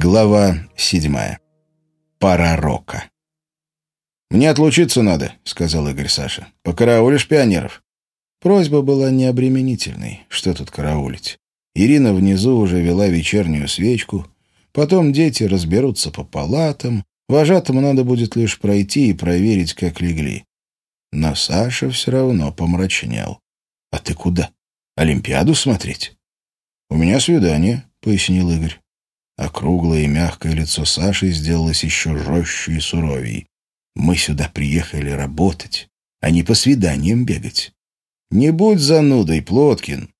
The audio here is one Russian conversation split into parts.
Глава седьмая. Пора рока. «Мне отлучиться надо», — сказал Игорь Саша. «Покараулишь пионеров?» Просьба была необременительной. Что тут караулить? Ирина внизу уже вела вечернюю свечку. Потом дети разберутся по палатам. Вожатому надо будет лишь пройти и проверить, как легли. Но Саша все равно помрачнел. «А ты куда? Олимпиаду смотреть?» «У меня свидание», — пояснил Игорь. Округлое и мягкое лицо Саши сделалось еще жестче и суровей. «Мы сюда приехали работать, а не по свиданиям бегать. Не будь занудой, Плоткин!»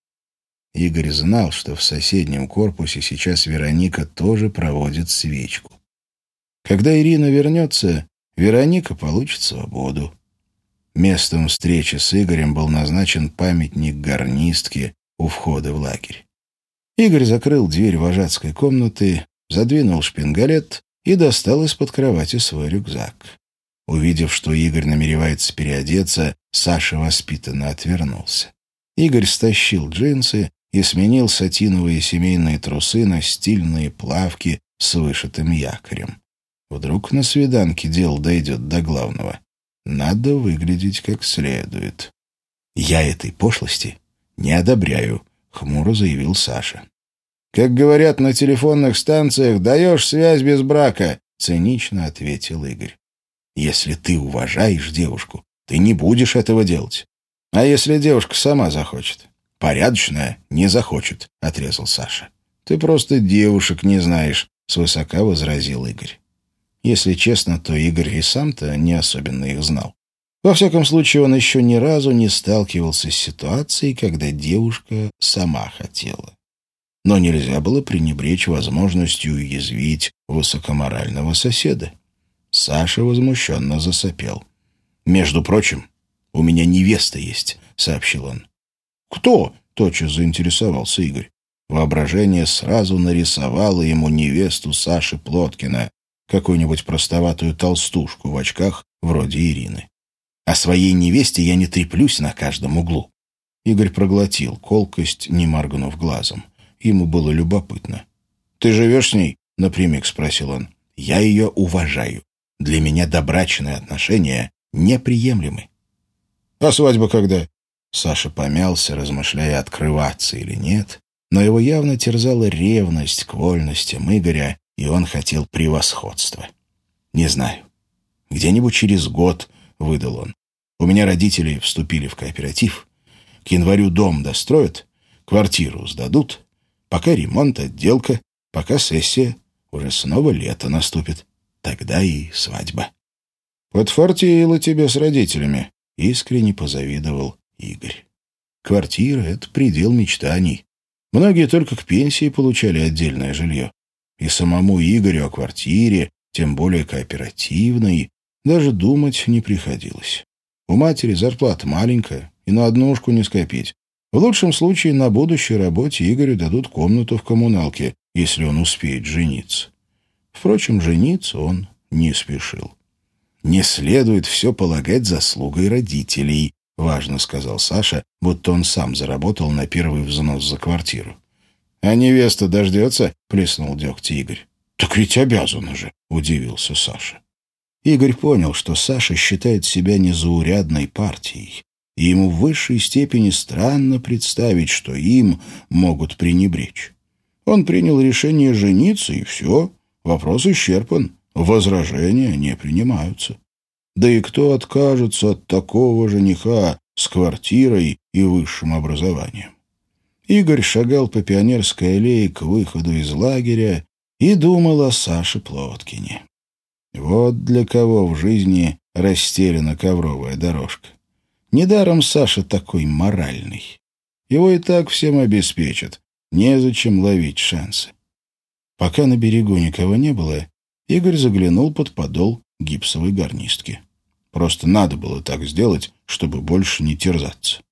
Игорь знал, что в соседнем корпусе сейчас Вероника тоже проводит свечку. Когда Ирина вернется, Вероника получит свободу. Местом встречи с Игорем был назначен памятник гарнистке у входа в лагерь. Игорь закрыл дверь вожатской комнаты, задвинул шпингалет и достал из-под кровати свой рюкзак. Увидев, что Игорь намеревается переодеться, Саша воспитанно отвернулся. Игорь стащил джинсы и сменил сатиновые семейные трусы на стильные плавки с вышитым якорем. Вдруг на свиданке дело дойдет до главного. Надо выглядеть как следует. «Я этой пошлости не одобряю», — хмуро заявил Саша. «Как говорят на телефонных станциях, даешь связь без брака», — цинично ответил Игорь. «Если ты уважаешь девушку, ты не будешь этого делать. А если девушка сама захочет?» «Порядочная не захочет», — отрезал Саша. «Ты просто девушек не знаешь», — свысока возразил Игорь. Если честно, то Игорь и сам-то не особенно их знал. Во всяком случае, он еще ни разу не сталкивался с ситуацией, когда девушка сама хотела. Но нельзя было пренебречь возможностью уязвить высокоморального соседа. Саша возмущенно засопел. «Между прочим, у меня невеста есть», — сообщил он. «Кто?» — тотчас заинтересовался Игорь. Воображение сразу нарисовало ему невесту Саши Плоткина, какую-нибудь простоватую толстушку в очках вроде Ирины. О своей невесте я не треплюсь на каждом углу. Игорь проглотил колкость, не моргнув глазом. Ему было любопытно. «Ты живешь с ней?» — напрямик спросил он. «Я ее уважаю. Для меня добрачные отношения неприемлемы». «А свадьба когда?» Саша помялся, размышляя, открываться или нет, но его явно терзала ревность к вольностям Игоря, и он хотел превосходства. «Не знаю. Где-нибудь через год», — выдал он. У меня родители вступили в кооператив. К январю дом достроят, квартиру сдадут. Пока ремонт, отделка, пока сессия. Уже снова лето наступит. Тогда и свадьба. «Подфартило тебе с родителями», — искренне позавидовал Игорь. Квартира — это предел мечтаний. Многие только к пенсии получали отдельное жилье. И самому Игорю о квартире, тем более кооперативной, даже думать не приходилось. У матери зарплата маленькая, и на однушку не скопить. В лучшем случае на будущей работе Игорю дадут комнату в коммуналке, если он успеет жениться. Впрочем, жениться он не спешил. «Не следует все полагать заслугой родителей», — важно сказал Саша, будто он сам заработал на первый взнос за квартиру. «А невеста дождется?» — плеснул дегтя Игорь. «Так ведь обязана же», — удивился Саша. Игорь понял, что Саша считает себя незаурядной партией, и ему в высшей степени странно представить, что им могут пренебречь. Он принял решение жениться, и все, вопрос исчерпан, возражения не принимаются. Да и кто откажется от такого жениха с квартирой и высшим образованием? Игорь шагал по Пионерской аллее к выходу из лагеря и думал о Саше Плоткине. Вот для кого в жизни расстелена ковровая дорожка. Недаром Саша такой моральный. Его и так всем обеспечат. Незачем ловить шансы. Пока на берегу никого не было, Игорь заглянул под подол гипсовой гарнистки. Просто надо было так сделать, чтобы больше не терзаться.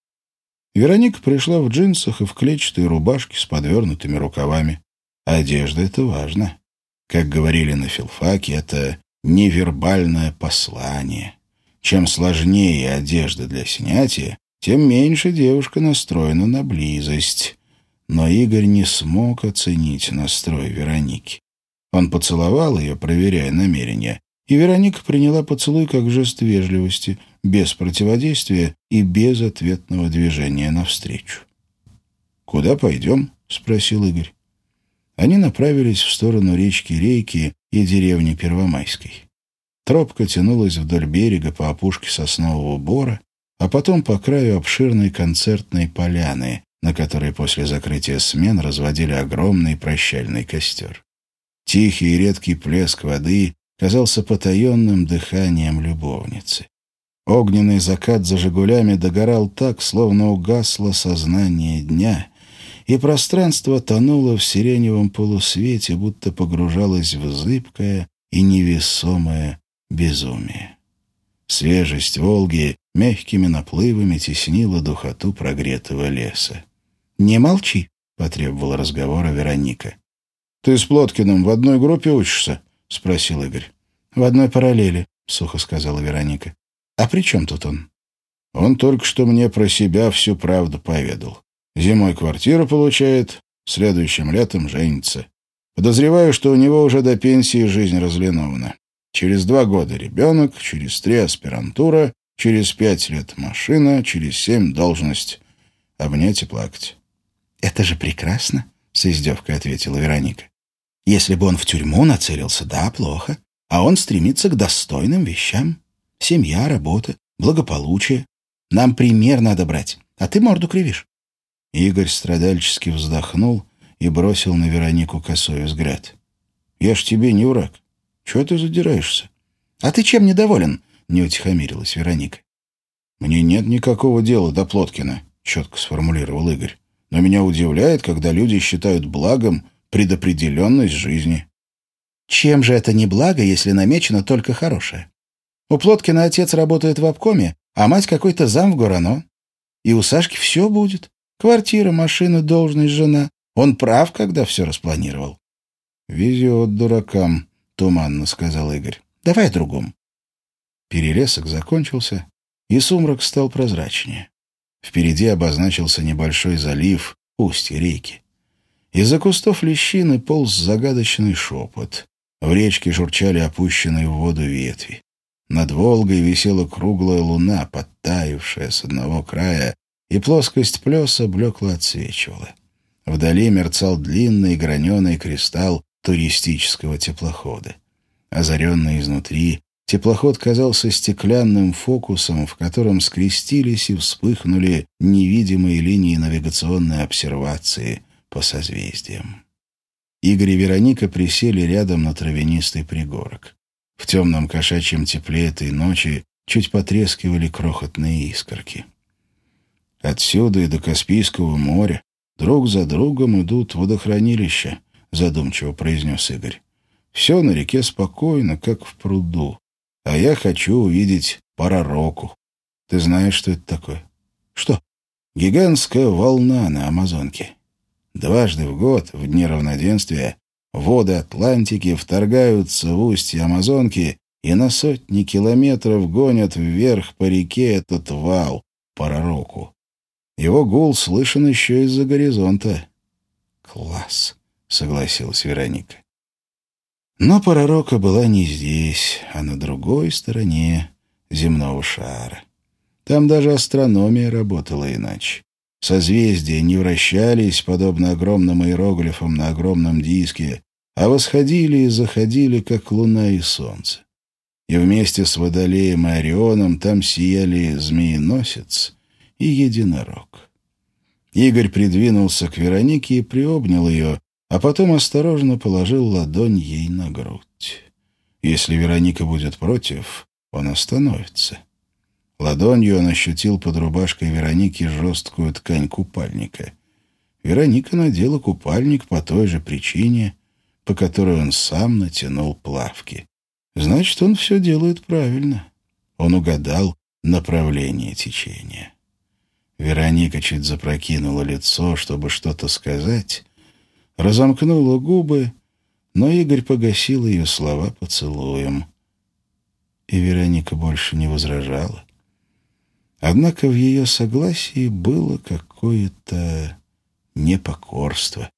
Вероника пришла в джинсах и в клетчатой рубашке с подвернутыми рукавами. Одежда — это важно. Как говорили на филфаке, это невербальное послание. Чем сложнее одежда для снятия, тем меньше девушка настроена на близость. Но Игорь не смог оценить настрой Вероники. Он поцеловал ее, проверяя намерения, и Вероника приняла поцелуй как жест вежливости, без противодействия и без ответного движения навстречу. «Куда пойдем?» — спросил Игорь. Они направились в сторону речки Рейки и деревни Первомайской. Тропка тянулась вдоль берега по опушке соснового бора, а потом по краю обширной концертной поляны, на которой после закрытия смен разводили огромный прощальный костер. Тихий и редкий плеск воды казался потаенным дыханием любовницы. Огненный закат за «Жигулями» догорал так, словно угасло сознание дня, и пространство тонуло в сиреневом полусвете, будто погружалось в зыбкое и невесомое безумие. Свежесть Волги мягкими наплывами теснила духоту прогретого леса. «Не молчи», — потребовала разговора Вероника. «Ты с Плоткиным в одной группе учишься?» — спросил Игорь. «В одной параллели», — сухо сказала Вероника. «А при чем тут он?» «Он только что мне про себя всю правду поведал. Зимой квартиру получает, следующим летом женится. Подозреваю, что у него уже до пенсии жизнь разлинована. Через два года ребенок, через три аспирантура, через пять лет машина, через семь должность. Обнять и плакать». «Это же прекрасно», — с издевкой ответила Вероника. «Если бы он в тюрьму нацелился, да, плохо. А он стремится к достойным вещам. Семья, работа, благополучие. Нам пример надо брать, а ты морду кривишь». Игорь страдальчески вздохнул и бросил на Веронику косой взгляд. «Я ж тебе не враг. Чего ты задираешься?» «А ты чем недоволен?» — не утихомирилась Вероника. «Мне нет никакого дела до Плоткина», — четко сформулировал Игорь. «Но меня удивляет, когда люди считают благом предопределенность жизни». Чем же это не благо, если намечено только хорошее? У Плоткина отец работает в обкоме, а мать какой-то зам в Горано. И у Сашки все будет. Квартира, машина, должность, жена. Он прав, когда все распланировал. «Везет дуракам», — туманно сказал Игорь. «Давай о другом». Перелесок закончился, и сумрак стал прозрачнее. Впереди обозначился небольшой залив, устье реки. Из-за кустов лещины полз загадочный шепот. В речке журчали опущенные в воду ветви. Над Волгой висела круглая луна, подтаившая с одного края, и плоскость плеса блекло отсвечивала. Вдали мерцал длинный граненый кристалл туристического теплохода. Озаренный изнутри, теплоход казался стеклянным фокусом, в котором скрестились и вспыхнули невидимые линии навигационной обсервации по созвездиям. Игорь и Вероника присели рядом на травянистый пригорок. В темном кошачьем тепле этой ночи чуть потрескивали крохотные искорки. Отсюда и до Каспийского моря друг за другом идут водохранилища, задумчиво произнес Игорь. Все на реке спокойно, как в пруду. А я хочу увидеть паророку. Ты знаешь, что это такое? Что? Гигантская волна на Амазонке. Дважды в год, в дни равноденствия, воды Атлантики вторгаются в устье Амазонки и на сотни километров гонят вверх по реке этот вал, Парароку. Его гул слышен еще из-за горизонта. «Класс», — согласилась Вероника. Но Парарока была не здесь, а на другой стороне земного шара. Там даже астрономия работала иначе. Созвездия не вращались, подобно огромным иероглифам на огромном диске, а восходили и заходили, как луна и солнце. И вместе с Водолеем и Орионом там сияли змееносец и единорог. Игорь придвинулся к Веронике и приобнял ее, а потом осторожно положил ладонь ей на грудь. Если Вероника будет против, он остановится. Ладонью он ощутил под рубашкой Вероники жесткую ткань купальника. Вероника надела купальник по той же причине, по которой он сам натянул плавки. Значит, он все делает правильно. Он угадал направление течения. Вероника чуть запрокинула лицо, чтобы что-то сказать, разомкнула губы, но Игорь погасил ее слова поцелуем. И Вероника больше не возражала. Однако в ее согласии было какое-то непокорство,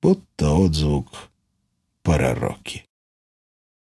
будто отзвук пророки.